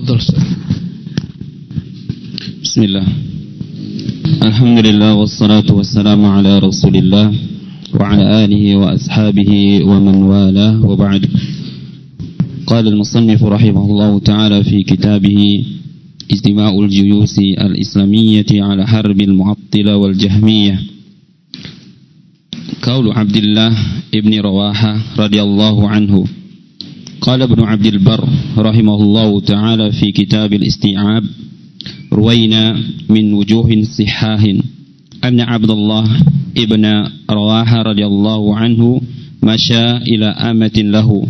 تفضل بسم الله. الحمد لله والصلاة والسلام على رسول الله وعلى آله وأصحابه ومن والاه وبعد. قال المصنف رحمه الله تعالى في كتابه اجتماع الجيوش الإسلامية على حرب المعطلة والجهمية. قول عبد الله ابن رواحة رضي الله عنه قال ابن عبد البر رحمه الله تعالى في كتاب الاستيعاب روينا من وجوه صحاه أن عبد الله ابن رواحة رضي الله عنه مشى إلى أمة له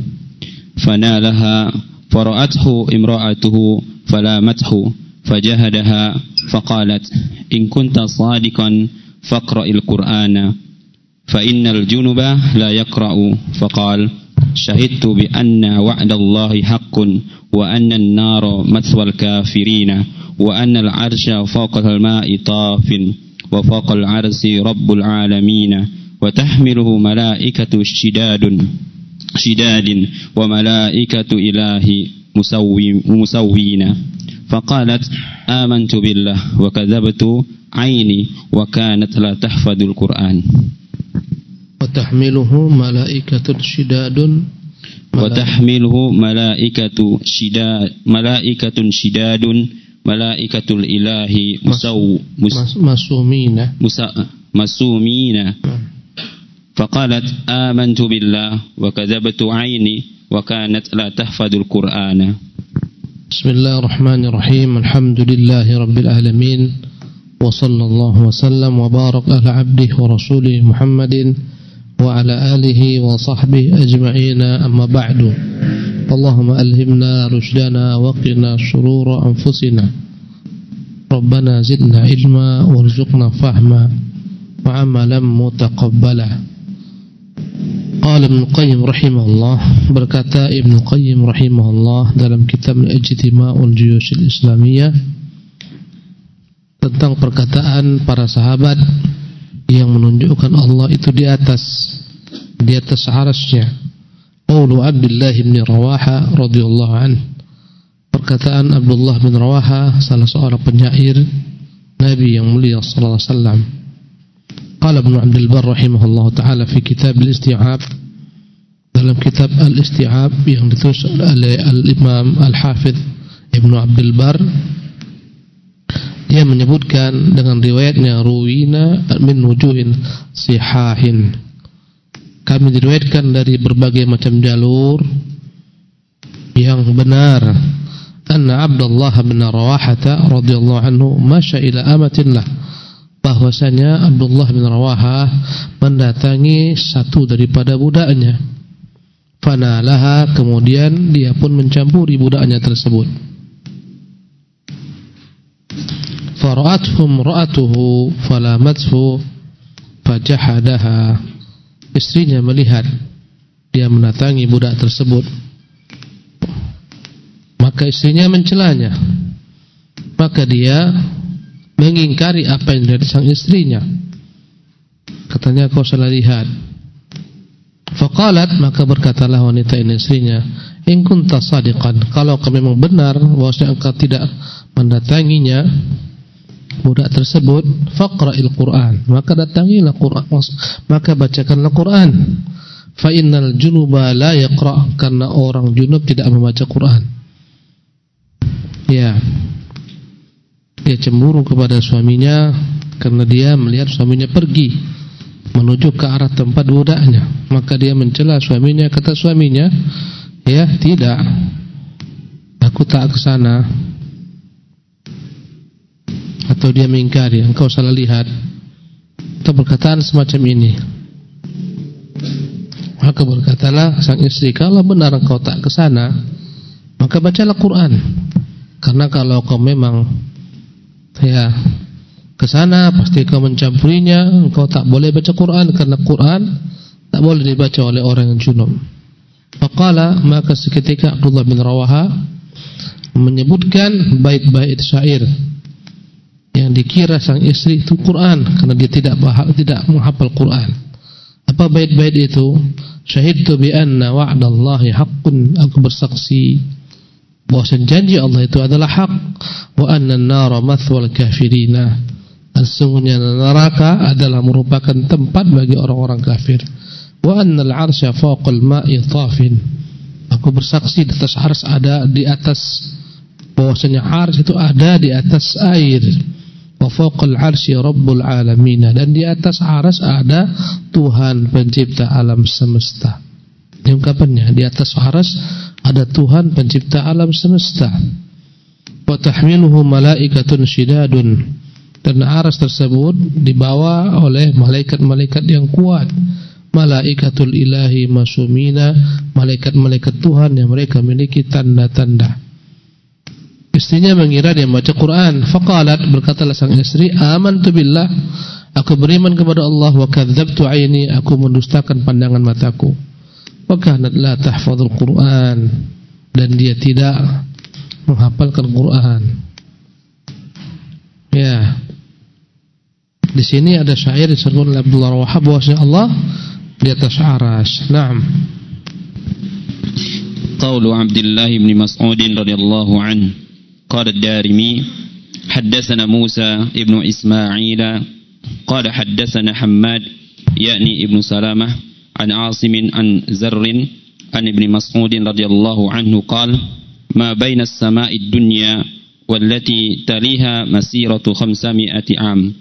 فنالها فرأته امرأته فلامته فجهدها فقالت إن كنت صادقا فاقرأ القرآن فإن الجنب لا يقرأ. فقال شهدت بأن وعد الله حق وأن النار مثوى الكافرين وأن العرش فوق الماء طاف وفوق العرش رب العالمين وتحمله ملائكة شداد شداد وملائكة إله مسوي مسوين فقالت آمنت بالله وكذبت عيني وكانت لا تحفظ القرآن. وتحمله ملائكة شداد. وتحمله ملائكة شداد ملائكة شداد. ملائكة الإله مسو مس مسومين. مسومين. فقالت آمنت بالله وكذبت عيني وكانت لا تحفظ القرآن. بسم الله الرحمن الرحيم. الحمد لله رب العالمين. وصلى الله وسلم وبارك على عبده ورسوله محمد وعلى آله وصحبه أجمعين أما بعد اللهم ألهمنا رشدنا وقنا شرور أنفسنا ربنا زدنا علما وارزقنا فهما وعملا متقبلا قال ابن القيم رحمه الله berkata Ibn Qayyim rahimahullah dalam kitab Ijtima'ul Juyush Islamiyah tentang perkataan para sahabat yang menunjukkan Allah itu di atas di atas arasnya. Qaulu Abdullah bin Rawaha radhiyallahu an. Perkataan Abdullah bin Rawaha salah seorang penyair Nabi yang mulia sallallahu alaihi wasallam. Qala Ibnu Abdul Bar rahimahullah taala fi kitab al-Isti'ab. Dalam kitab al-Isti'ab yang ditulis oleh al-Imam al-Hafidh Ibnu Abdul Bar dia menyebutkan dengan riwayatnya ruwina min wujuhin sihahin. Kami diriwayatkan dari berbagai macam jalur yang benar. Anna Abdullah bin Rawahata radhiyallahu anhu masya ila amatillah. Bahwasanya Abdullah bin Rawaha mendatangi satu daripada budaknya. Fanalaha kemudian dia pun mencampuri budaknya tersebut fara'athum ra'atuhu falamathu fajahadaha istrinya melihat dia mendatangi budak tersebut. Maka istrinya mencelanya. Maka dia mengingkari apa yang dari sang istrinya. Katanya kau salah lihat. Faqalat maka berkatalah wanita ini istrinya in kunta sadiqan. Kalau kau memang benar bahwasanya engkau tidak mendatanginya budak tersebut faqra'il Qur'an. Maka datangilah Qur'an maka bacakanlah Qur'an. Fa innal junuba la yaqra karena orang junub tidak membaca Qur'an. Ya. Dia cemburu kepada suaminya karena dia melihat suaminya pergi menuju ke arah tempat budaknya. Maka dia mencela suaminya kata suaminya ya tidak. Aku tak ke sana atau dia mengingkari engkau salah lihat. Atau perkataan semacam ini. Maka berkatalah sang istri kalau benar engkau tak ke sana maka bacalah Quran. Karena kalau kau memang ya ke sana pasti kau mencampurinya. Engkau tak boleh baca Quran karena Quran tak boleh dibaca oleh orang yang junub. Faqala maka seketika Abdullah bin Rawaha menyebutkan bait-bait syair yang dikira sang istri itu Quran karena dia tidak tidak menghafal Quran. Apa bait-bait itu? Syahidtu bi anna wa'dallahi haqqun. Aku bersaksi bahwa janji Allah itu adalah hak wa anna an-nara mathwal kafirina dan sesungguhnya neraka adalah merupakan tempat bagi orang-orang kafir wa anna al-arsya fawqal ma'i thafin aku bersaksi di atas ars ada di atas bahwasanya ars itu ada di atas air wa fawqal arsy rabbul alamin dan di atas ars ada Tuhan pencipta alam semesta ini ungkapannya di atas ars ada Tuhan pencipta alam semesta. Wa tahmiluhu malaikatun syidadun. Dan aras tersebut dibawa oleh malaikat-malaikat yang kuat. Malaikatul ilahi masumina, malaikat-malaikat Tuhan yang mereka miliki tanda-tanda. Istrinya mengira dia membaca Quran. Faqalat berkatalah sang istri, Aman tu billah, aku beriman kepada Allah wa tu 'aini, aku mendustakan pandangan mataku." Wa kanat la Quran dan dia tidak menghafalkan Quran. Ya. Di sini ada syair disebut oleh Abdullah Wahab bahwasanya Allah di atas aras. Naam. Qaulu Abdullah bin Mas'ud radhiyallahu anhu قال الدارمي حدثنا موسى ابن إسماعيل قال حدثنا حماد يعني ابن سلامة عن عاصم عن زر عن ابن مسعود رضي الله عنه قال ما بين السماء الدنيا والتي تليها مسيرة خمسمائة عام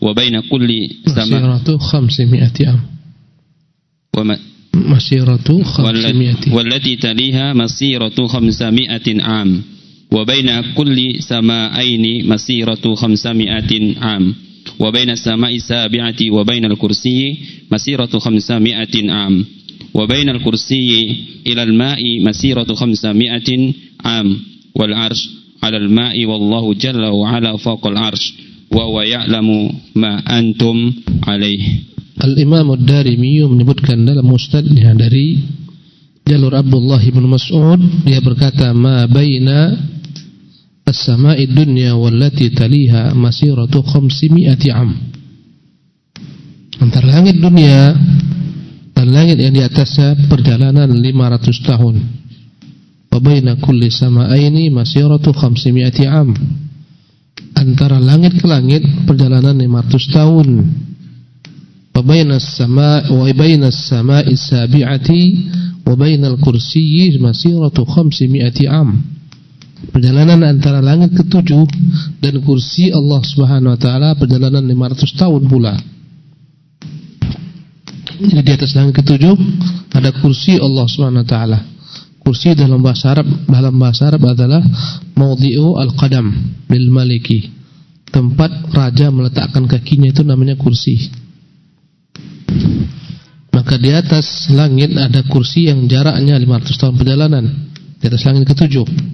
وبين كل سماء مسيرة خمسمائة عام. وما مسيرة خمسمائة. والتي تليها مسيرة خمسمائة عام. wa kulli samaaini masiratu khamsami'atin am. Wa baina samai sabi'ati wa baina al-kursiyyi masiratu khamsami'atin am. Wa baina al-kursiyyi ila al-ma'i masiratu khamsami'atin am. Wal 'arsh 'ala al-ma'i wallahu jalla wa 'ala fawqa al-'arsh wa huwa ya'lamu ma antum 'alayhi Al-Imam Ad-Darimi menyebutkan dalam musnadnya dari jalur Abdullah bin Mas'ud dia berkata ma baina as-sama'i dunya wallati taliha masiratu 500 am. Antara langit dunia dan langit yang di atasnya perjalanan 500 tahun. Wa baina kulli sama'aini masiratu 500 am. Antara langit ke langit perjalanan 500 tahun. Wa baina as-sama'i wa baina as-sama'i as-sabi'ati wa baina al-kursiyyi masiratu 500 am perjalanan antara langit ketujuh dan kursi Allah Subhanahu wa taala perjalanan 500 tahun pula. Jadi di atas langit ketujuh ada kursi Allah Subhanahu wa taala. Kursi dalam bahasa Arab dalam bahasa Arab adalah maudhi'u al-qadam lil maliki. Tempat raja meletakkan kakinya itu namanya kursi. Maka di atas langit ada kursi yang jaraknya 500 tahun perjalanan. Di atas langit ketujuh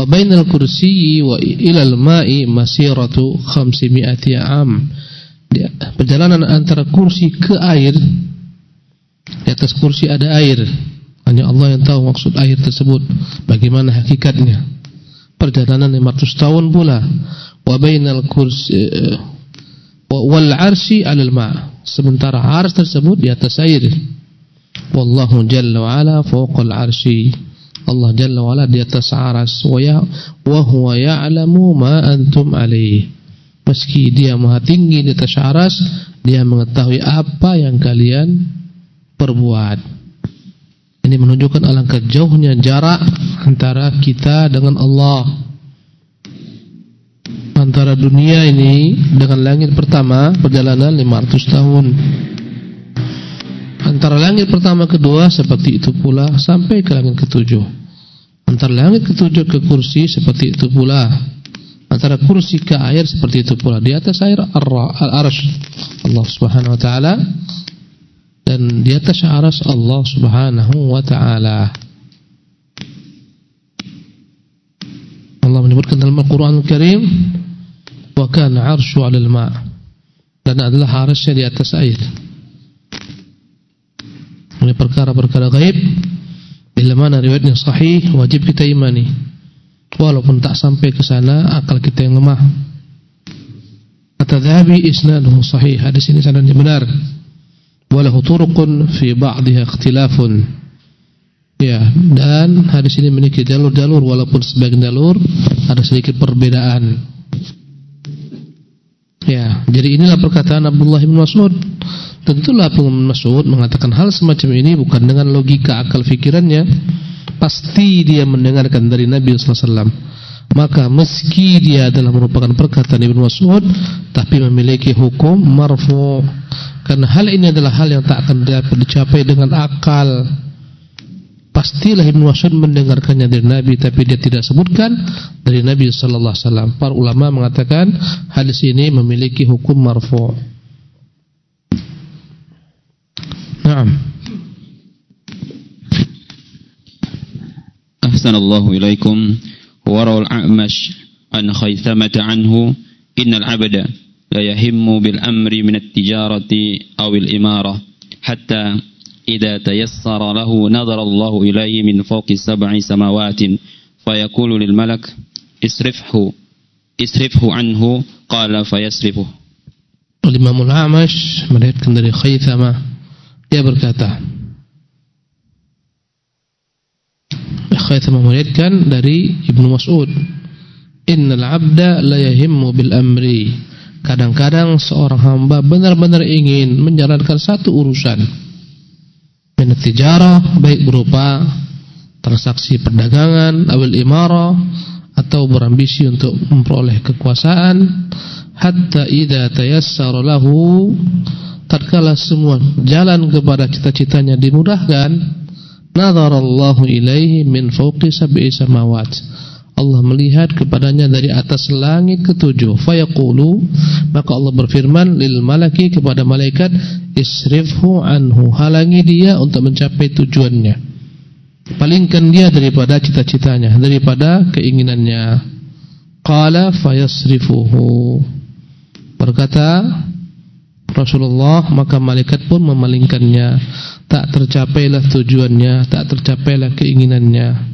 wa bainal kursiyyi wa ilal ma'i masiratu 500 am. Perjalanan antara kursi ke air di atas kursi ada air. Hanya Allah yang tahu maksud air tersebut bagaimana hakikatnya. Perjalanan 500 tahun pula. Wa bainal kursi wal arsi 'alal ma' sementara ars tersebut di atas air. Wallahu jalla wa ala fawqal arsy Allah Jalla wa'ala di atas aras. Wa wa huwa ya'lamu ma antum alaih meski dia maha tinggi di atas aras dia mengetahui apa yang kalian perbuat. Ini menunjukkan alangkah jauhnya jarak antara kita dengan Allah. Antara dunia ini dengan langit pertama perjalanan 500 tahun. Antara langit pertama kedua seperti itu pula sampai ke langit ketujuh. Antara langit ketujuh ke kursi seperti itu pula. Antara kursi ke air seperti itu pula. Di atas air al-arsh Allah Subhanahu wa taala dan di atas aras Allah Subhanahu wa taala. Allah menyebutkan dalam Al-Qur'an Al-Karim wa kana 'arsyu 'alal ma' dan adalah arasnya di atas air. Ini perkara-perkara gaib bila mana riwayatnya sahih wajib kita imani. Walaupun tak sampai ke sana akal kita yang lemah. Kata Dhahabi isnaduhu sahih. Hadis ini sanadnya benar. Walahu turuqun fi ba'dihha ikhtilafun. Ya, dan hadis ini memiliki jalur-jalur walaupun sebagian jalur ada sedikit perbedaan. Ya, jadi inilah perkataan Abdullah bin Mas'ud. Tentulah Ibnu Mas'ud mengatakan hal semacam ini bukan dengan logika akal fikirannya. Pasti dia mendengarkan dari Nabi sallallahu alaihi. Maka meski dia adalah merupakan perkataan Ibnu Mas'ud tapi memiliki hukum marfu. Karena hal ini adalah hal yang tak akan dapat dicapai dengan akal. Pastilah Ibnu Mas'ud mendengarkannya dari Nabi tapi dia tidak sebutkan dari Nabi sallallahu alaihi. Para ulama mengatakan hadis ini memiliki hukum marfu'. Naam. أحسن الله إليكم. وروى الأعمش عن خيثمة عنه. إن العبد لا يهم بالأمر من التجارة أو الإمارة حتى إذا تيسر له نظر الله إليه من فوق سبع سماوات. فيقول للملك اسرفه اسرفه عنه. قال فيسرفه. Al-Imam Al-Amash meriwayatkan dari Khaythama dia berkata Khaythama meriwayatkan dari Ibnu Mas'ud. Innal 'abda la yahimmu bil amri. Kadang-kadang seorang hamba benar-benar ingin menjalankan satu urusan. Min tijarah baik berupa transaksi perdagangan awil imarah atau berambisi untuk memperoleh kekuasaan hatta idza tayassara lahu tatkala semua jalan kepada cita-citanya dimudahkan nazarallahu ilaihi min fawqi sab'i samawat. Allah melihat kepadanya dari atas langit ketujuh. Fayaqulu maka Allah berfirman lil malaki kepada malaikat isrifhu anhu. Halangi dia untuk mencapai tujuannya. Palingkan dia daripada cita-citanya daripada keinginannya. Qala fayasrifuhu. Berkata Rasulullah maka malaikat pun memalingkannya tak tercapailah tujuannya tak tercapailah keinginannya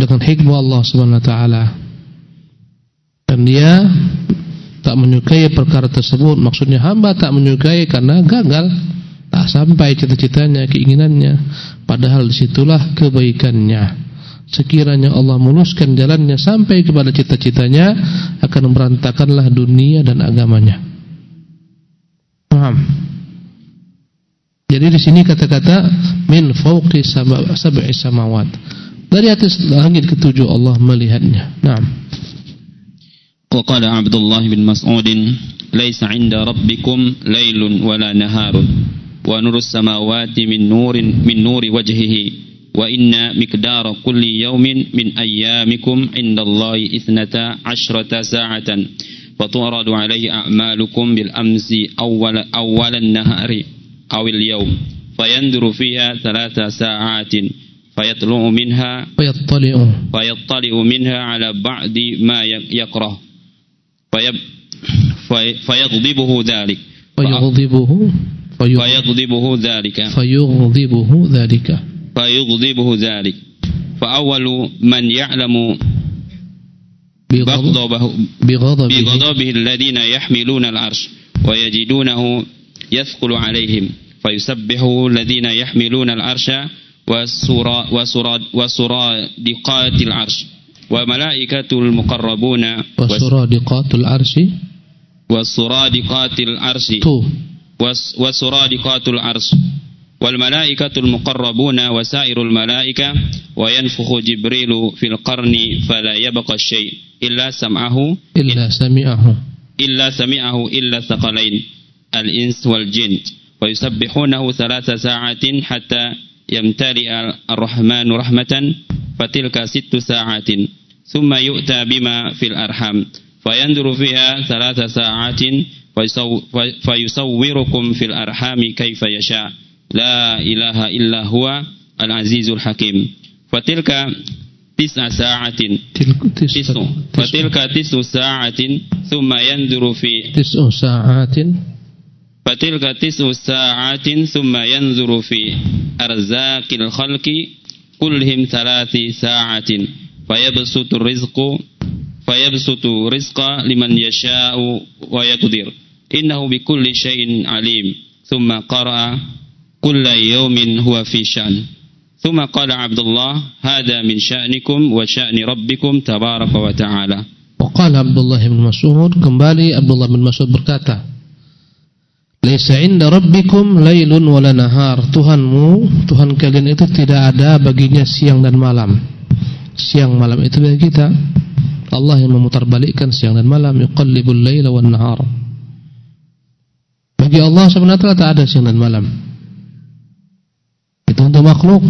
dengan hikmah Allah taala. Dan dia tak menyukai perkara tersebut, maksudnya hamba tak menyukai karena gagal, tak sampai cita-citanya, keinginannya. Padahal di situlah kebaikannya. Sekiranya Allah muluskan jalannya sampai kepada cita-citanya, akan berantakanlah dunia dan agamanya. Jadi di sini kata-kata min fauqi sab'i samawat. Dari atas langit ketujuh Allah melihatnya. Naam. Qala Abdullah bin Mas'ud, "Laisa 'inda rabbikum lailun wala naharun, wa nurus samawati min nurin min nuri wajhihi, wa inna miqdara kulli yawmin min ayyamikum 'indallahi 12 sa'atan." فتعرض عليه أعمالكم بالأمس أول أول النهار أو اليوم فينظر فيها ثلاث ساعات فيطلع منها فيطلع. فيطلع منها على بعض ما يكره فيب في فيغضبه ذلك. فيغضبه. فيغضبه ذلك. فيغضبه ذلك. فيغضبه ذلك. فأول من يعلم بغضبه بغضبه, بغضبه الذين يحملون العرش ويجدونه يثقل عليهم فيسبحه الذين يحملون العرش وسرادقات العرش وملائكة المقربون وسرادقات العرش؟ وسرادقات العرش. وسرادقات العرش. والملائكة المقربون وسائر الملائكة وينفخ جبريل في القرن فلا يبقى الشيء إلا سمعه إلا سمعه. إلا سمعه إلا الثقلين الإنس والجن. ويسبحونه ثلاث ساعات حتى يمتلئ الرحمن رحمة فتلك ست ساعات. ثم يؤتى بما في الأرحام. فينظر فيها ثلاث ساعات فيصوركم في الأرحام كيف يشاء. لا إله إلا هو العزيز الحكيم فتلك تسع ساعات تسع فتلك تسع ساعات ثم ينظر في تسع ساعات فتلك تسع ساعات ثم ينظر في أرزاق الخلق كلهم ثلاث ساعات فيبسط الرزق فيبسط الرزق لمن يشاء ويقدر إنه بكل شيء عليم ثم kulla yawmin huwa fi sya'n. Thumma qala Abdullah, hada min sya'nikum wa sya'ni rabbikum tabaraka wa ta'ala. Qala Abdullah bin Mas'ud, kembali Abdullah bin Mas'ud berkata, Laisa inda rabbikum lailun wala nahar. Tuhanmu, Tuhan kalian itu tidak ada baginya siang dan malam. Siang malam itu bagi kita. Allah yang memutarbalikkan siang dan malam, yuqallibul laila wan nahar. Bagi Allah Subhanahu tak ada siang dan malam. Itu untuk makhluk.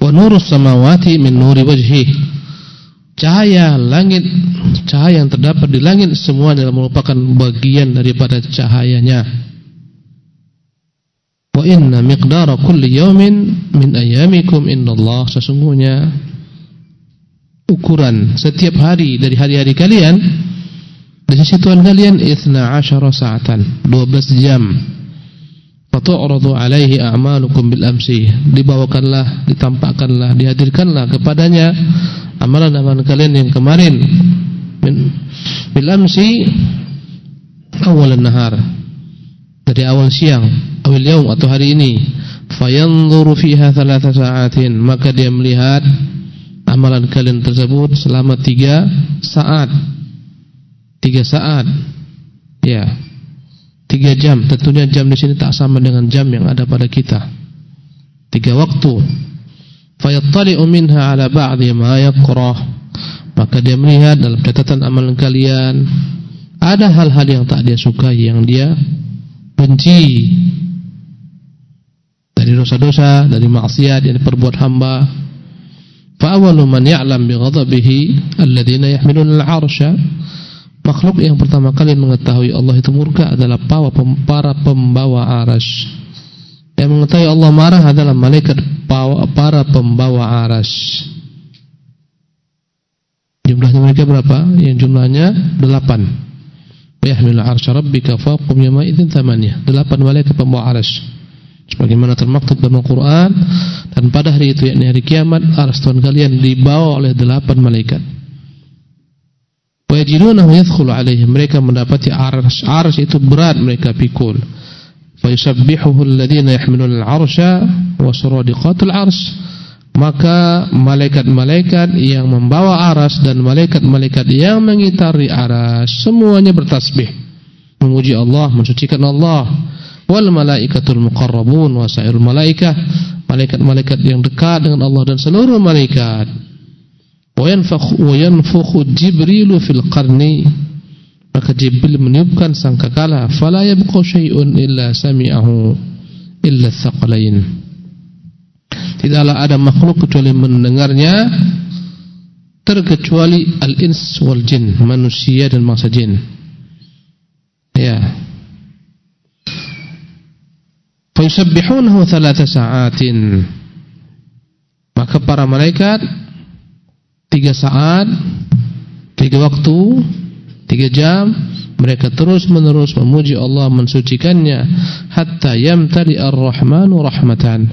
Wa nurus samawati min nuri wajhi. Cahaya langit cahaya yang terdapat di langit semuanya merupakan bagian daripada cahayanya. Wa inna miqdara kulli yawmin min ayamikum innallaha sesungguhnya ukuran setiap hari dari hari-hari kalian di sisi Tuhan kalian 12 sa'atan 12 jam fatu'radu alaihi a'malukum bil amsi. Dibawakanlah ditampakkanlah dihadirkanlah kepadanya amalan-amalan kalian yang kemarin. Bil amsi awal nahar. Dari awal siang awal yaum atau hari ini. Fayanzuru fiha thalatha sa'atin. Maka dia melihat amalan kalian tersebut selama tiga saat. Tiga saat. Ya tiga jam tentunya jam di sini tak sama dengan jam yang ada pada kita. Tiga waktu. Fayattali'u minha ala ba'di ma yakrah. Maka dia melihat dalam catatan amalan kalian ada hal-hal yang tak dia sukai yang dia benci. Dari dosa-dosa dari maksiat yang diperbuat hamba. Fa awwalu man ya'lam bi ghadabihi alladziina yahmiluna al-'arsha makhluk yang pertama kali mengetahui Allah itu murka adalah para pembawa arsy yang mengetahui Allah marah adalah malaikat para pembawa aras. Jumlahnya mereka berapa? Yang jumlahnya delapan. Yahmilu arsy rabbika fawqahum yawma idzin thamaniyah. Delapan malaikat pembawa aras. Sebagaimana termaktub dalam Al-Qur'an dan pada hari itu yakni hari kiamat aras Tuhan kalian dibawa oleh delapan malaikat. Wa yajidunahu yadkhulu alaihim. Mereka mendapati aras. Aras itu berat mereka pikul. Fayusabbihuhu alladhina yahmiluna al-'arsya wa suradiqatul 'arsy maka malaikat-malaikat yang membawa aras dan malaikat-malaikat yang mengitari aras semuanya bertasbih memuji Allah mensucikan Allah wal malaikatul muqarrabun wa sa'irul malaikah malaikat-malaikat yang dekat dengan Allah dan seluruh malaikat wa yanfakhu wa yanfukhu jibrilu fil qarni maka Jibril meniupkan sangkakala fala yabqa syai'un illa sami'ahu illa thaqalain tidaklah ada makhluk kecuali mendengarnya terkecuali al-ins wal jin manusia dan masa jin. Ya. Fa yusabbihunahu thalatha sa'atin. Maka para malaikat tiga saat tiga waktu Tiga jam mereka terus menerus memuji Allah mensucikannya hatta yamtali ar-rahmanu rahmatan.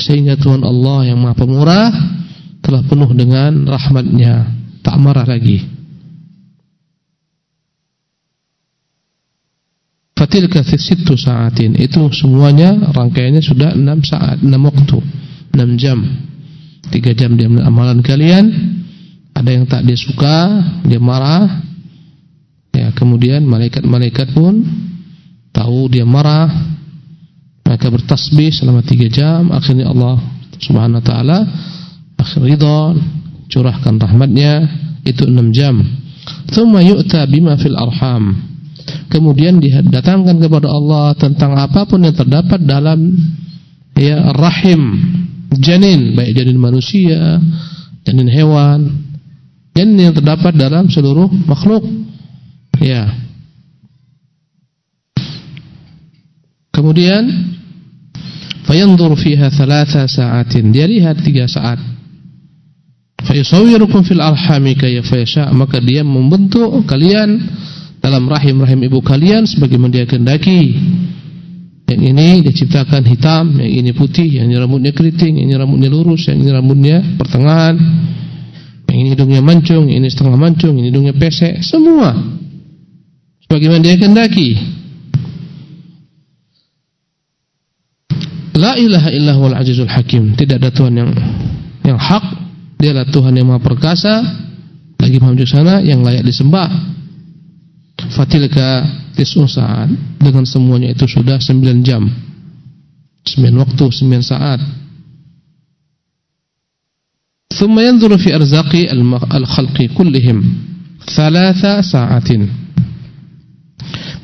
Sehingga Tuhan Allah yang Maha Pemurah telah penuh dengan rahmatnya. Tak marah lagi. Fatilka sittu saatin. Itu semuanya rangkaiannya sudah enam saat enam waktu enam jam. Tiga jam dia amalan kalian ada yang tak dia suka dia marah Ya, kemudian malaikat-malaikat pun tahu dia marah, mereka bertasbih selama tiga jam. Akhirnya Allah Subhanahu Wa Taala akhir ridha, curahkan rahmatnya itu enam jam. Thumma yu'ta bima fil arham. Kemudian didatangkan kepada Allah tentang apa pun yang terdapat dalam ya rahim janin, baik janin manusia, janin hewan, janin yang terdapat dalam seluruh makhluk. Ya. Kemudian fayanzur fiha thalatha sa'atin. Dia lihat tiga saat. Fayusawwirukum fil arhami kayfa yasha. Maka dia membentuk kalian dalam rahim-rahim ibu kalian sebagaimana dia kehendaki. Yang ini diciptakan hitam, yang ini putih, yang ini rambutnya keriting, yang ini rambutnya lurus, yang ini rambutnya pertengahan, yang ini hidungnya mancung, ini setengah mancung, ini hidungnya pesek, semua Bagaimana dia kehendaki La ilaha illallahul azizul hakim. Tidak ada Tuhan yang yang hak. Dialah Tuhan yang maha perkasa. Lagi maha bijaksana yang layak disembah. Fatilka tis'un saat. Dengan semuanya itu sudah 9 jam. 9 waktu, 9 saat. ثم ينظر في أرزاق الخلق كلهم ثلاث ساعات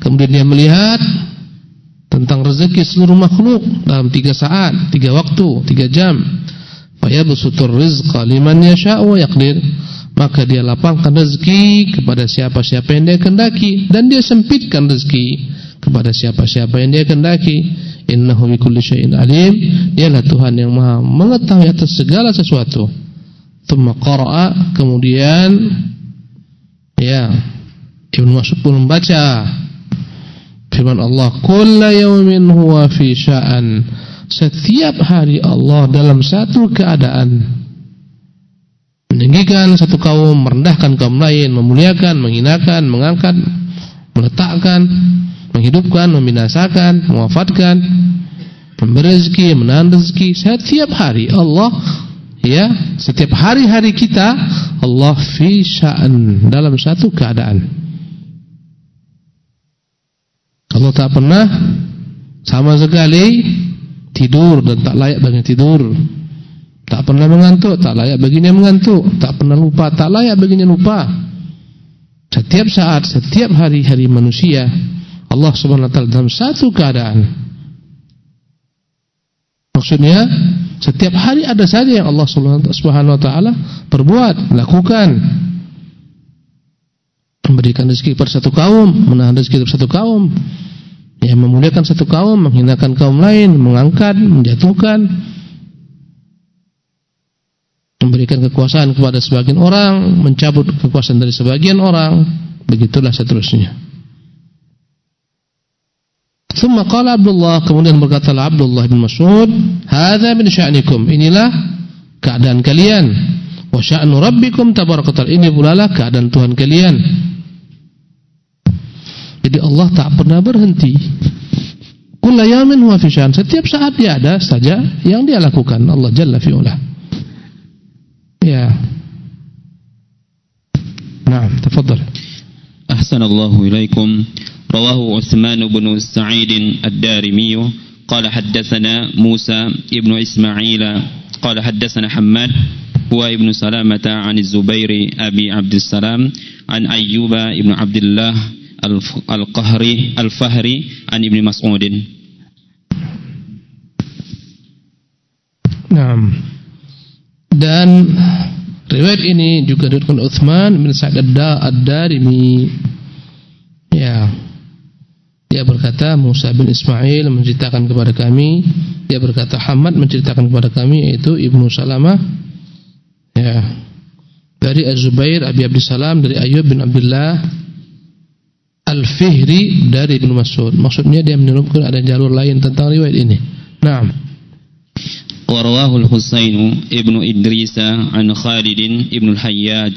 kemudian dia melihat tentang rezeki seluruh makhluk dalam tiga saat, tiga waktu, tiga jam. Fayabsutur rizqa liman yasha' wa yaqdir. Maka dia lapangkan rezeki kepada siapa-siapa yang dia kehendaki dan dia sempitkan rezeki kepada siapa-siapa yang dia kehendaki. Innahu bikulli syai'in alim. Dialah Tuhan yang Maha mengetahui atas segala sesuatu. Tsumma qara'a kemudian ya Ibnu Mas'ud pun membaca Firman Allah, "Kullu yawmin huwa fi sya'an." Setiap hari Allah dalam satu keadaan meninggikan satu kaum, merendahkan kaum lain, memuliakan, menghinakan, mengangkat, meletakkan, menghidupkan, membinasakan, mewafatkan, memberi rezeki, menahan rezeki. Setiap hari Allah ya, setiap hari-hari kita Allah fi sya'an dalam satu keadaan. Allah tak pernah sama sekali tidur dan tak layak bagi tidur. Tak pernah mengantuk, tak layak baginya mengantuk. Tak pernah lupa, tak layak baginya lupa. Setiap saat, setiap hari-hari manusia, Allah Subhanahu wa taala dalam satu keadaan. Maksudnya, setiap hari ada saja yang Allah Subhanahu wa taala perbuat, lakukan. Memberikan rezeki kepada satu kaum, menahan rezeki kepada satu kaum ya memuliakan satu kaum, menghinakan kaum lain, mengangkat, menjatuhkan, memberikan kekuasaan kepada sebagian orang, mencabut kekuasaan dari sebagian orang, begitulah seterusnya. Summa qala Abdullah kemudian berkata Abdullah bin Mas'ud, "Hadza min sya'nikum." Inilah keadaan kalian. Wa sya'nu rabbikum tabarakatal. Ini pula lah keadaan Tuhan kalian. Jadi Allah tak pernah berhenti. Kullu Kullayamin huwa fi sya'n. Setiap saat dia ada saja yang dia lakukan Allah jalla fi'ala. Ya. Naam, tafadhal. Ahsanallahu ilaikum. رواه عثمان بن سعيد الدارمي قال حدثنا موسى ابن إسماعيل قال حدثنا حماد هو ابن سلامة عن الزبير أبي عبد السلام عن أيوب ابن عبد الله Al-Qahri Al-Fahri an Ibnu Mas'udin. Naam. Dan riwayat ini juga diriwayatkan Utsman bin Sa'ad Ad-Darimi. Ya. Dia berkata Musa bin Ismail menceritakan kepada kami, dia berkata Hamad menceritakan kepada kami yaitu Ibnu Salamah ya dari Az-Zubair Abi Abdissalam dari Ayub bin Abdullah Al-Fihri dari Ibnu Mas'ud. Maksudnya dia menyerupakan ada jalur lain tentang riwayat ini. Naam. Warawahul Husain ibnu Idrisa an Khalidin ibnu Al-Hayyaj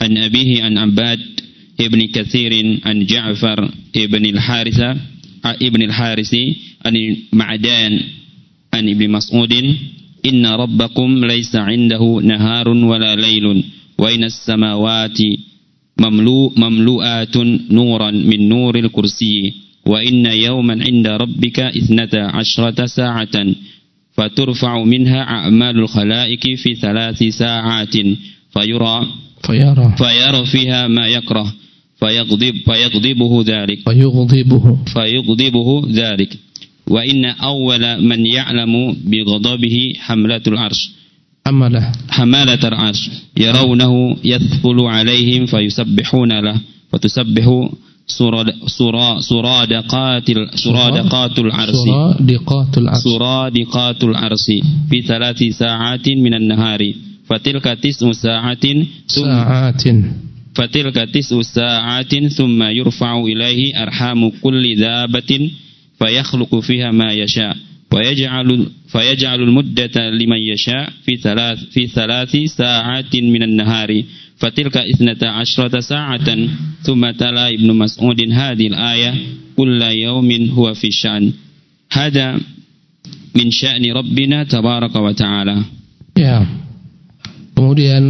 an abihi an Abbad ابن كثير عن جعفر ابن الحارث ابن الحارث عن معدان عن ابن مسعود إن ربكم ليس عنده نهار ولا ليل وإن السماوات مملوء مملوءات نورا من نور الكرسي وإن يوما عند ربك إثنتا عشرة ساعة فترفع منها أعمال الخلائق في ثلاث ساعات فيرى فيرى. فيرى فيها ما يكره. فيغضب فيغضبه ذلك. فيغضبه. فيغضبه ذلك. وإن أول من يعلم بغضبه حملة العرش. حملة. حمالة العرش. يرونه يثقل عليهم فيسبحون له. وتسبح سرادقات سرادقات العرس سرادقات العرس سرادقات العرس في ثلاث ساعات من النهار. فتلك تسع ساعات ساعات. فتلك تسع ساعات ثم يرفع إليه أرحام كل ذابة فيخلق فيها ما يشاء ويجعل فيجعل المدة لمن يشاء في ثلاث في ثلاث ساعات من النهار فتلك اثنتا عشرة ساعة ثم تلا ابن مسعود هذه الآية كل يوم هو في شأن هذا من شأن ربنا تبارك وتعالى Ya. Kemudian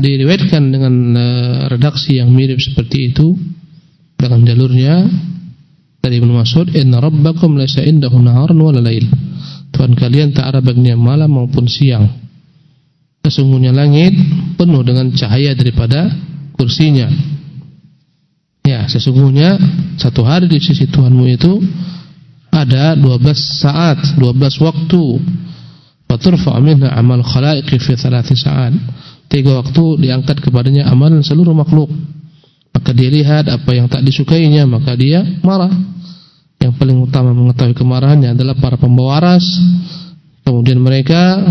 diriwayatkan dengan uh, redaksi yang mirip seperti itu dengan jalurnya dari Ibnu Mas'ud, "Inna rabbakum laysa indahu naharun wala lail." Tuhan kalian tak ada baginya malam maupun siang. Sesungguhnya langit penuh dengan cahaya daripada kursinya. Ya, sesungguhnya satu hari di sisi Tuhanmu itu ada 12 saat, 12 waktu. Faturfa minha amal khalaiqi fi thalathi sa'at. Tiga waktu diangkat kepadanya amalan seluruh makhluk. Maka dia lihat apa yang tak disukainya, maka dia marah. Yang paling utama mengetahui kemarahannya adalah para pembawa ras. Kemudian mereka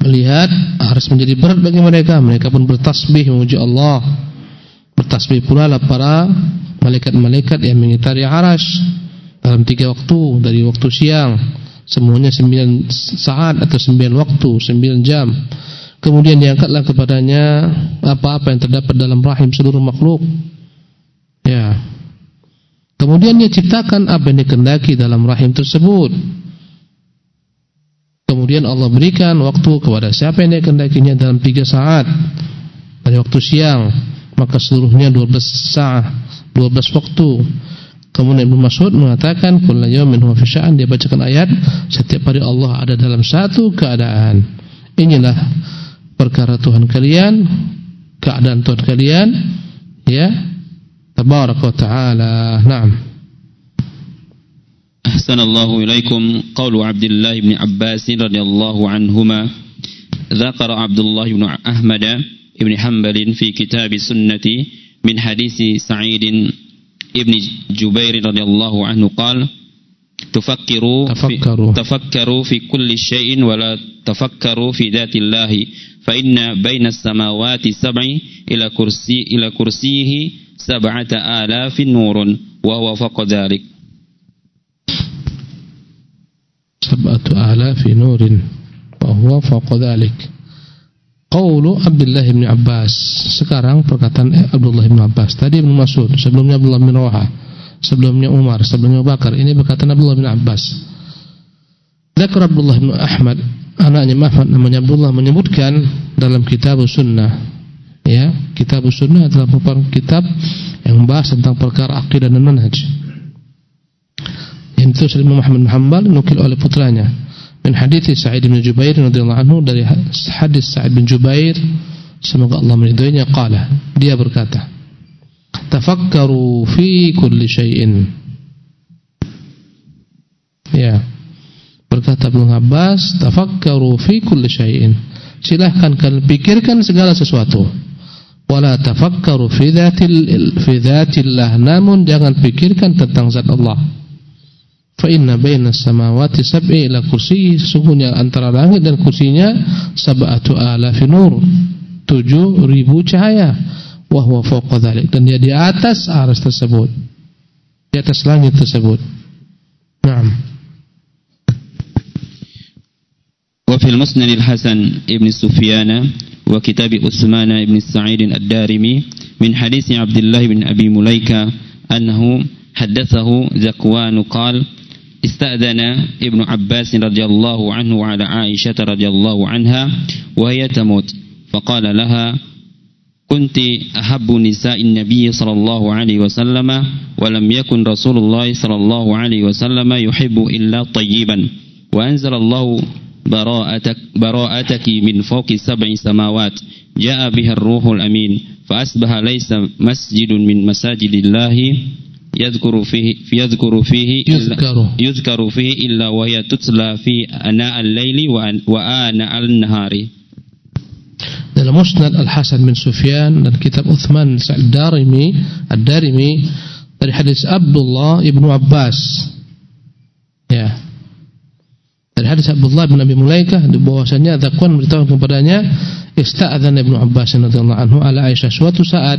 melihat harus menjadi berat bagi mereka. Mereka pun bertasbih memuji Allah. Bertasbih pula lah para malaikat-malaikat yang mengitari aras dalam tiga waktu dari waktu siang semuanya sembilan saat atau sembilan waktu sembilan jam kemudian diangkatlah kepadanya apa-apa yang terdapat dalam rahim seluruh makhluk. Ya. Kemudian dia ciptakan apa yang dikehendaki dalam rahim tersebut. Kemudian Allah berikan waktu kepada siapa yang dikehendakinya dalam tiga saat. Dari waktu siang maka seluruhnya dua belas saat dua belas waktu. Kemudian Ibnu Mas'ud mengatakan kullu yawmin huwa fi sya'an dia bacakan ayat setiap hari Allah ada dalam satu keadaan. Inilah perkara Tuhan kalian, keadaan Tuhan kalian ya. Tabaraka wa taala. Naam. أحسن الله إليكم قول عبد الله بن عباس رضي الله عنهما ذكر عبد الله بن أحمد بن حنبل في كتاب السنة من حديث سعيد ابن جبير رضي الله عنه قال تفكروا تفكروا في, تفكروا في كل شيء ولا تفكروا في ذات الله fa inna bainas samawati sab'i ila kursi ila kursihi sab'ata alafin nurun wa huwa faqa dhalik sab'atu alafi nurin wa huwa faqa dhalik Qawlu Abdullah bin Abbas Sekarang perkataan eh, Abdullah bin Abbas Tadi Ibn Masud, sebelumnya Abdullah bin Roha Sebelumnya Umar, sebelumnya Bakar Ini perkataan Abdullah bin Abbas Zakar Abdullah bin Ahmad anaknya Ahmad namanya Abdullah menyebutkan dalam kitab Sunnah. Ya, kitab Sunnah adalah merupakan kitab yang membahas tentang perkara akidah dan manhaj. Yang itu Imam Muhammad bin nukil oleh putranya min hadits Sa'id bin Jubair radhiyallahu anhu dari hadis Sa'id bin Jubair semoga Allah meridhoinya qala dia berkata tafakkaru fi kulli syai'in ya berkata Ibnu Abbas tafakkaru fi kulli syai'in silahkan kalian pikirkan segala sesuatu wala tafakkaru fi dzatil fi dzatillah namun jangan pikirkan tentang zat Allah Fa inna baina samawati sab'i ila kursi sesungguhnya antara langit dan kursinya sab'atu alafi nur. Tujuh ribu cahaya. Wa huwa fawqa dhalik. Dan dia di atas aras tersebut. Di atas langit tersebut. Naam. وفي المسند الحسن ابن سفيان وكتاب عثمان بن سعيد الدارمي من حديث عبد الله بن أبي مليكة أنه حدثه ذكوان قال استأذن ابن عباس رضي الله عنه على عائشة رضي الله عنها وهي تموت فقال لها كنت أحب نساء النبي صلى الله عليه وسلم ولم يكن رسول الله صلى الله عليه وسلم يحب إلا طيبا وأنزل الله براءتك, براءتك من فوق سبع سماوات. جاء بها الروح الأمين. فأصبح ليس مسجد من مساجد الله يذكر فيه يذكر فيه يذكر. يذكر فيه إلا وهي تتلى في أناء الليل وآناء النهار. Dalam Musnad Al-Hasan bin Sufyan dan kitab Uthman Al-Darimi Ad-Darimi dari hadis Abdullah ibnu Abbas. Hadis Abdullah bin Abi Mulaikah bahwasanya Zakwan beritahu kepadanya ista'adzan ibnu Abbas radhiyallahu anhu ala Aisyah suatu saat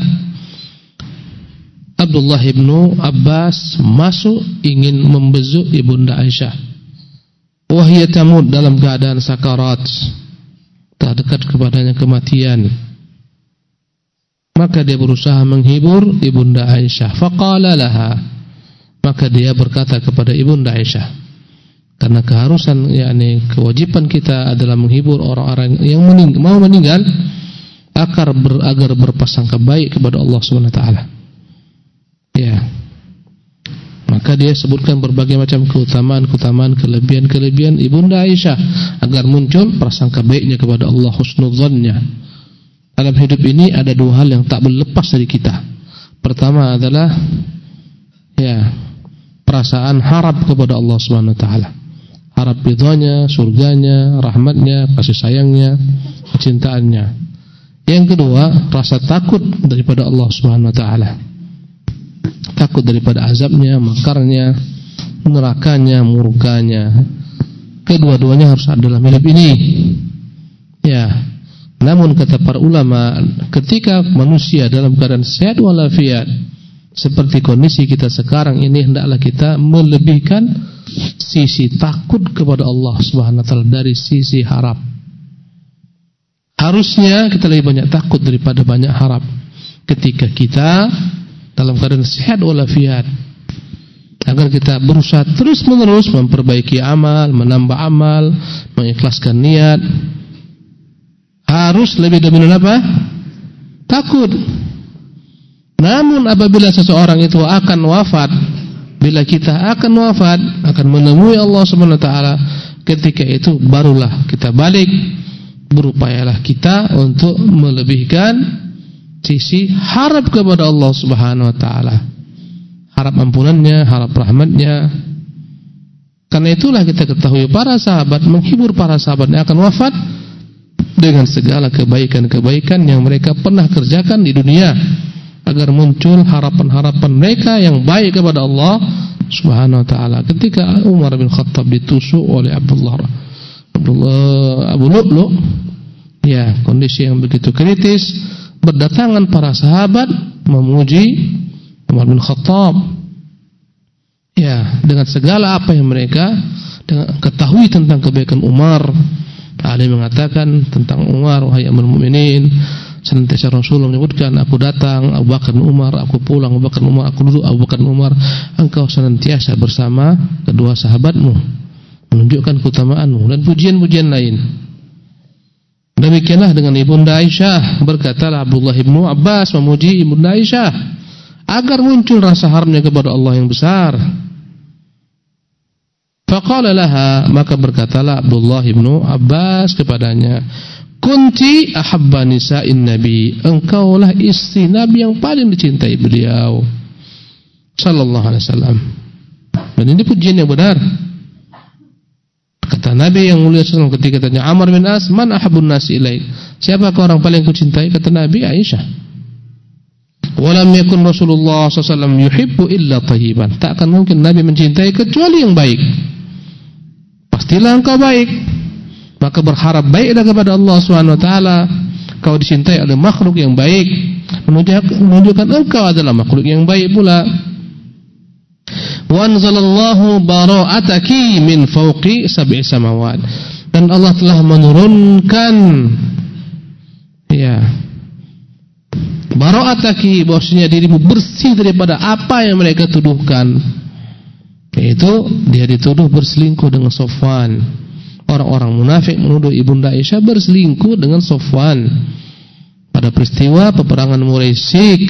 Abdullah ibnu Abbas masuk ingin membezuk ibunda Aisyah. Wahia tamud dalam keadaan sakarat. Tak dekat kepadanya kematian. Maka dia berusaha menghibur ibunda Aisyah. Faqala laha. Maka dia berkata kepada ibunda Aisyah. Karena keharusan yakni kewajiban kita adalah menghibur orang-orang yang mening mau meninggal agar ber agar berprasangka baik kepada Allah Subhanahu wa taala. Ya. Maka dia sebutkan berbagai macam keutamaan-keutamaan, kelebihan-kelebihan Ibunda Aisyah agar muncul prasangka baiknya kepada Allah husnudzannya. Dalam hidup ini ada dua hal yang tak boleh lepas dari kita. Pertama adalah ya, perasaan harap kepada Allah Subhanahu wa taala harap ridhonya, surganya, rahmatnya, kasih sayangnya, kecintaannya. Yang kedua, rasa takut daripada Allah Subhanahu wa taala. Takut daripada azabnya, makarnya, nerakanya, murkanya. Kedua-duanya harus ada dalam hidup ini. Ya. Namun kata para ulama, ketika manusia dalam keadaan sehat walafiat seperti kondisi kita sekarang ini hendaklah kita melebihkan sisi takut kepada Allah Subhanahu wa taala dari sisi harap. Harusnya kita lebih banyak takut daripada banyak harap ketika kita dalam keadaan sehat walafiat. Agar kita berusaha terus-menerus memperbaiki amal, menambah amal, mengikhlaskan niat. Harus lebih dominan apa? Takut. Namun apabila seseorang itu akan wafat bila kita akan wafat akan menemui Allah Subhanahu wa taala ketika itu barulah kita balik. Berupayalah kita untuk melebihkan sisi harap kepada Allah Subhanahu wa taala. Harap ampunannya harap rahmatnya. Karena itulah kita ketahui para sahabat menghibur para sahabat yang akan wafat dengan segala kebaikan-kebaikan yang mereka pernah kerjakan di dunia agar muncul harapan-harapan mereka yang baik kepada Allah Subhanahu wa taala. Ketika Umar bin Khattab ditusuk oleh Abdullah Abdullah Abu Lu'lu, ya, kondisi yang begitu kritis, berdatangan para sahabat memuji Umar bin Khattab. Ya, dengan segala apa yang mereka ketahui tentang kebaikan Umar. Ali mengatakan tentang Umar wahai Amirul Mukminin senantiasa Rasulullah menyebutkan aku datang Abu Bakar Umar aku pulang Abu Bakar Umar aku duduk Abu Bakar Umar engkau senantiasa bersama kedua sahabatmu menunjukkan keutamaanmu dan pujian-pujian lain. Demikianlah dengan ibunda Aisyah berkatalah Abdullah ibnu Abbas memuji ibunda Aisyah agar muncul rasa harapnya kepada Allah yang besar. Faqala maka berkatalah Abdullah ibnu Abbas kepadanya Kunti ahabba nisa'in nabi. Engkaulah istri nabi yang paling dicintai beliau. Sallallahu alaihi wasallam. Dan ini pujian yang benar. Kata Nabi yang mulia SAW ketika tanya Amr bin As Man ahabun nasi Siapa orang paling kucintai Kata Nabi Aisyah. Walam yakun Rasulullah SAW Yuhibbu illa tahiban Tak akan mungkin Nabi mencintai kecuali yang baik. Pastilah engkau baik maka berharap baiklah kepada Allah Subhanahu wa taala kau dicintai oleh makhluk yang baik. Menunjukkan engkau adalah makhluk yang baik pula. Wa anzalallahu bara'ataki min fawqi sab'i samawat. Dan Allah telah menurunkan ya bara'ataki bahwasanya dirimu bersih daripada apa yang mereka tuduhkan. Yaitu dia dituduh berselingkuh dengan Sofwan orang-orang munafik menuduh ibunda Aisyah berselingkuh dengan Sofwan. Pada peristiwa peperangan Muraisik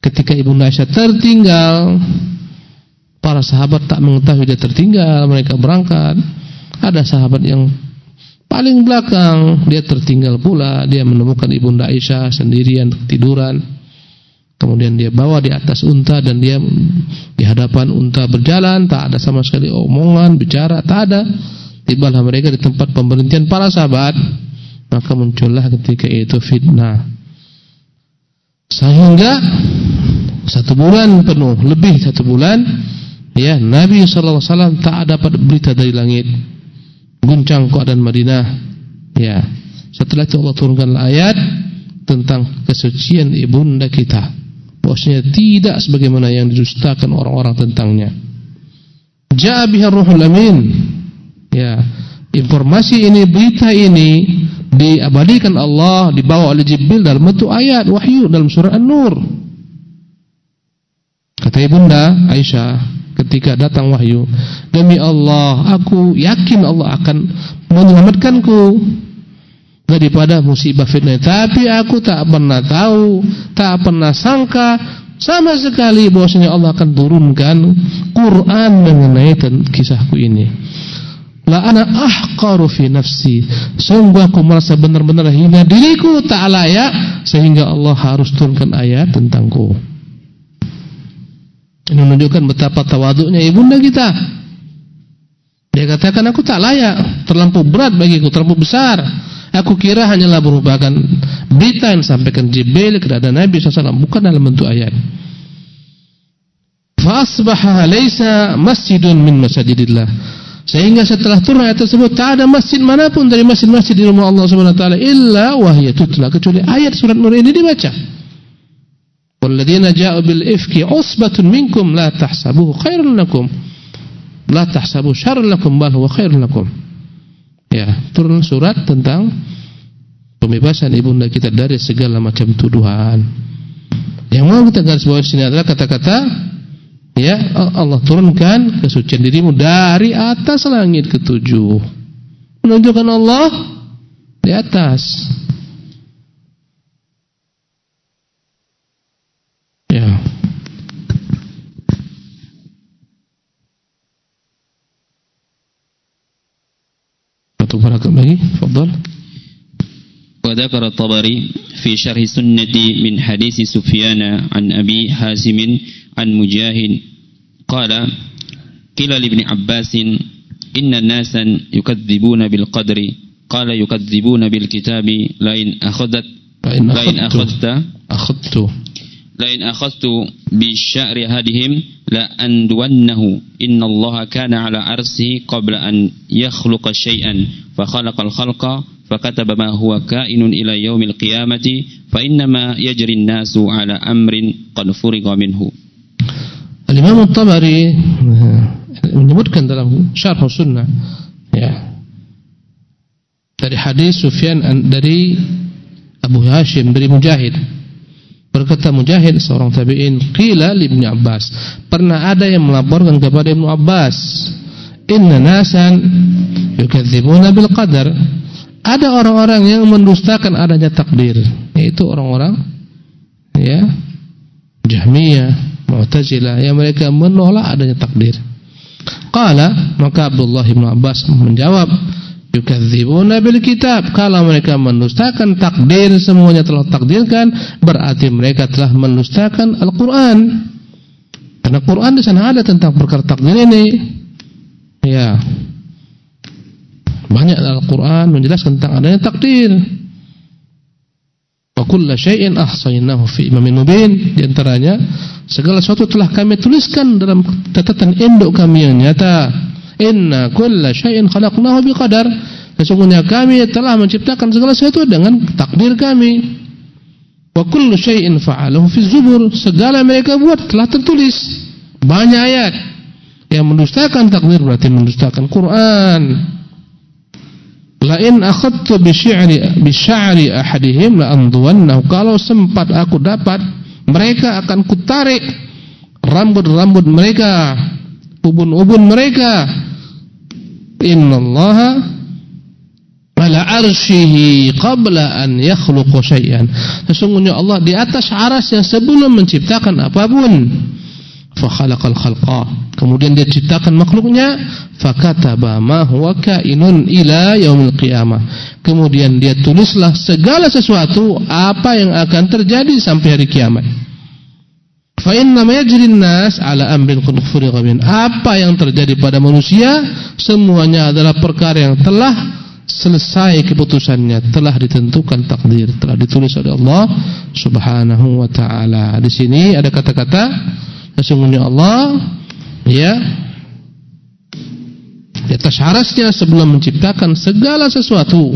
ketika ibunda Aisyah tertinggal para sahabat tak mengetahui dia tertinggal mereka berangkat. Ada sahabat yang paling belakang dia tertinggal pula. Dia menemukan ibunda Aisyah sendirian tiduran kemudian dia bawa di atas unta dan dia di hadapan unta berjalan. Tak ada sama sekali omongan bicara tak ada tibalah mereka di tempat pemberhentian para sahabat maka muncullah ketika itu fitnah. Sehingga satu bulan penuh lebih satu bulan ya Nabi SAW tak dapat berita dari langit. Guncang keadaan Madinah ya. Setelah itu Allah turunkan ayat tentang kesucian ibunda kita. Bahwasanya tidak sebagaimana yang didustakan orang-orang tentangnya. Ja'a biha ruhul amin Ya, informasi ini, berita ini diabadikan Allah, dibawa oleh Jibril dalam bentuk ayat wahyu dalam surah An-Nur. Kata ibunda Aisyah ketika datang wahyu, Demi Allah, aku yakin Allah akan menyelamatkanku daripada musibah fitnah. Tapi aku tak pernah tahu, tak pernah sangka sama sekali bahwasanya Allah akan turunkan Quran mengenai kisahku ini. La ana ahqaru fi nafsi. Sungguh aku merasa benar-benar hina diriku tak layak sehingga Allah harus turunkan ayat tentangku. Ini menunjukkan betapa tawaduknya ibunda kita. Dia katakan aku tak layak, terlampau berat bagiku, terlampau besar. Aku kira hanyalah merupakan berita yang disampaikan Jibril kepada Nabi SAW, bukan dalam bentuk ayat. Fa asbaha laysa masjidun min masajidillah. Sehingga setelah turun ayat tersebut tak ada masjid mana pun dari masjid-masjid di rumah Allah Subhanahu wa taala illa wahya tutla kecuali ayat surat Nur ini dibaca. Walladzina ja'u bil ifki usbatun minkum la tahsabuhu khairan lakum. La tahsabu syarran lakum bal huwa khairun lakum. Ya, turun surat tentang pembebasan ibunda kita dari segala macam tuduhan. Yang mau kita garis bawahi sini adalah kata-kata Ya, Allah turunkan kesucian dirimu dari atas langit ketujuh. Menunjukkan Allah di atas. Ya. Satu barakat lagi, fadhal. Wa dzakara Tabari في شرح سنة من حديث سفيان عن أبي حازم عن مجاهد. قال قيل لابن عباس إن الناس يكذبون بالقدر قال يكذبون بالكتاب لئن أخذت لئن أخذت أخذت لئن أخذت بالشعر هدهم لأندونه إن الله كان على عرشه قبل أن يخلق شيئا فخلق الخلق فكتب ما هو كائن إلى يوم القيامة فإنما يجري الناس على أمر قد فرغ منه Al-Imam tabari eh, menyebutkan dalam Syarh Sunnah ya dari hadis Sufyan dari Abu Hashim dari Mujahid berkata Mujahid seorang tabi'in qila li Ibnu Abbas pernah ada yang melaporkan kepada Ibnu Abbas inna nasan yukadzibuna bil qadar ada orang-orang yang mendustakan adanya takdir yaitu orang-orang ya Jahmiyah Mu'tazilah yang mereka menolak adanya takdir. Qala maka Abdullah bin Abbas menjawab, yukadzibuna bil kitab. Kalau mereka mendustakan takdir semuanya telah takdirkan, berarti mereka telah mendustakan Al-Qur'an. Karena Quran di sana ada tentang perkara takdir ini. Ya. Banyak Al-Qur'an menjelaskan tentang adanya takdir. Wa kullu syai'in ahsaynahu fi imamin mubin. Di antaranya segala sesuatu telah kami tuliskan dalam catatan induk kami yang nyata. Inna kulla syai'in khalaqnahu biqadar. Sesungguhnya kami telah menciptakan segala sesuatu dengan takdir kami. Wa kullu syai'in fa'alahu fi zubur. Segala mereka buat telah tertulis. Banyak ayat yang mendustakan takdir berarti mendustakan Quran. Lain akhadtu bi syi'ri bi sya'ri ahadihim la anduwannahu. Kalau sempat aku dapat, mereka akan kutarik rambut-rambut mereka, ubun-ubun mereka. Innallaha ala arsyihi qabla an yakhluqa syai'an. Sesungguhnya Allah di atas arasnya sebelum menciptakan apa pun fa khalaqal khalqa kemudian dia ciptakan makhluknya fakataba ma huwa kainun ila yaumil qiyamah kemudian dia tulislah segala sesuatu apa yang akan terjadi sampai hari kiamat. fa inna yajrin nas ala amrin qad apa yang terjadi pada manusia semuanya adalah perkara yang telah selesai keputusannya telah ditentukan takdir telah ditulis oleh Allah Subhanahu wa taala. Di sini ada kata-kata Sesungguhnya Allah ya di atas harasnya sebelum menciptakan segala sesuatu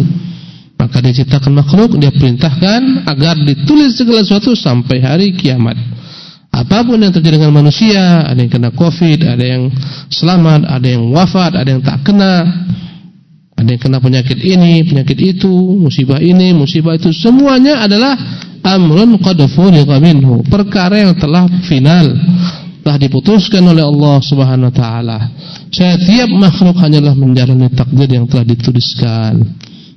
maka dia ciptakan makhluk dia perintahkan agar ditulis segala sesuatu sampai hari kiamat. Apa pun yang terjadi dengan manusia ada yang kena covid ada yang selamat ada yang wafat ada yang tak kena ada yang kena penyakit ini penyakit itu musibah ini musibah itu semuanya adalah amrun qad fuligha minhu perkara yang telah final telah diputuskan oleh Allah Subhanahu wa taala Setiap makhluk hanyalah menjalani takdir yang telah dituliskan.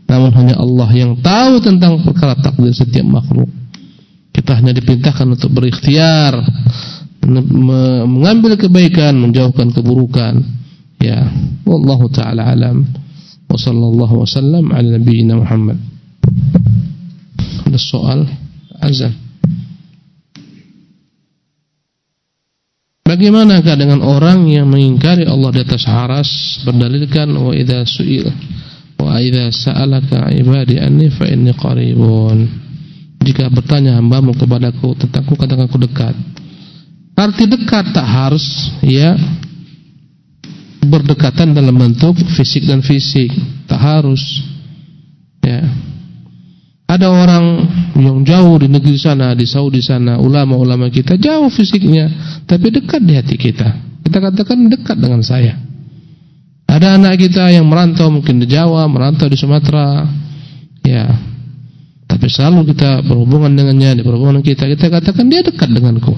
Namun hanya Allah yang tahu tentang perkara takdir setiap makhluk. Kita hanya diperintahkan untuk berikhtiar, mengambil kebaikan, menjauhkan keburukan. Ya, wallahu taala alam. Wa sallallahu wasallam ala nabiyyina Muhammad. Ada soal azan. Bagaimanakah dengan orang yang mengingkari Allah di atas aras berdalilkan wa idza su'il wa idza sa'alaka ibadi anni fa inni qaribun. Jika bertanya hambamu kepadaku tentangku katakan aku dekat. Arti dekat tak harus ya berdekatan dalam bentuk fisik dan fisik, tak harus. Ya. Ada orang yang jauh di negeri sana, di Saudi sana, ulama-ulama kita jauh fisiknya, tapi dekat di hati kita. Kita katakan dekat dengan saya. Ada anak kita yang merantau mungkin di Jawa, merantau di Sumatera. Ya. Tapi selalu kita berhubungan dengannya, di berhubungan kita, kita katakan dia dekat denganku.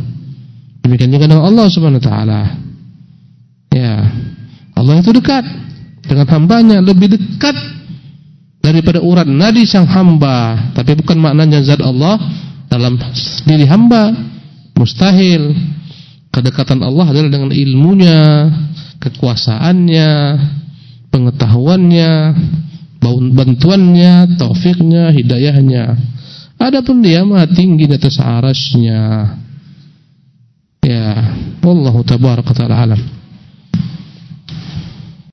Demikian juga dengan Allah Subhanahu wa taala. Ya. Allah itu dekat dengan hambanya, lebih dekat daripada urat nadi sang hamba. Tapi bukan maknanya zat Allah dalam diri hamba. Mustahil. Kedekatan Allah adalah dengan ilmunya kekuasaannya pengetahuannya bantuannya taufiknya hidayahnya. Adapun dia mah tinggi di atas arasnya. Ya wallahu tabaraka taala alam